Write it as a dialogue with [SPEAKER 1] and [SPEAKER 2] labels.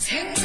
[SPEAKER 1] Ten.